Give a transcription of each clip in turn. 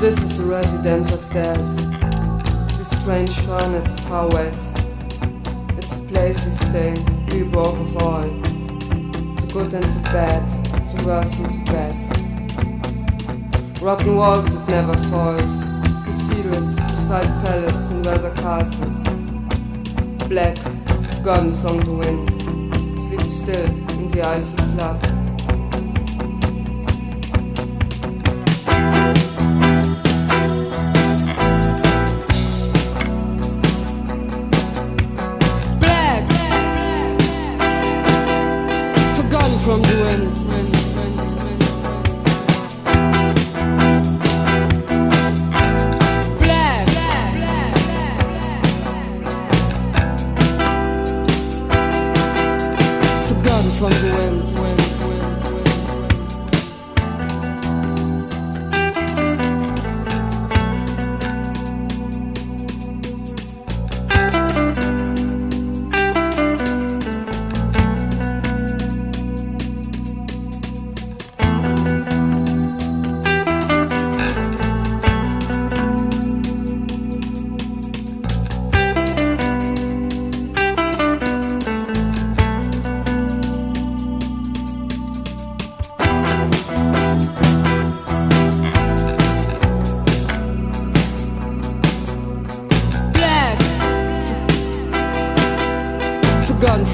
This is the residence of death. The strange planet far west. It's place to stay, we walk of all. The good and the bad, the worst and the best. Rotten walls that never falls. Cathedrals beside palace and weather castles. Black, gone from the wind. Sleep still in the icy flood.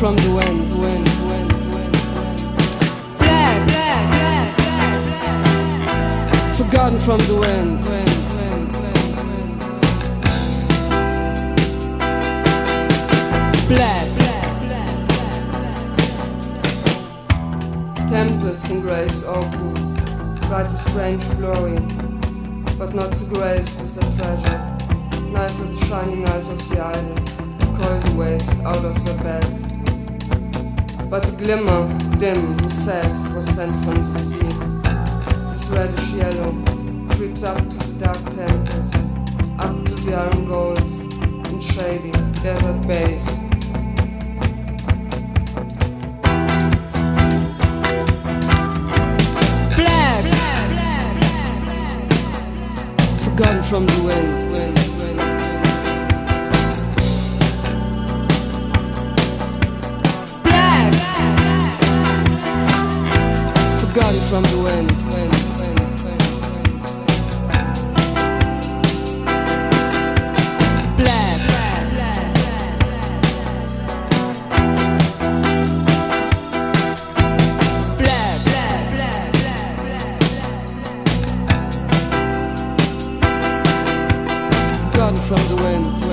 From the wind. wind, wind, wind. Black, forgotten from the wind. wind. Black. Temples and graves open, bright a strange glory, but not the graves with a treasure. Nice as the shining eyes of the islands, coil the out of their beds. But the glimmer, dim and sad, was sent from the sea. This reddish yellow creeps up to the dark temples, up to the iron goals and shady desert bays. Forgotten from the wind. wind, got it from the wind. wind. from the wind.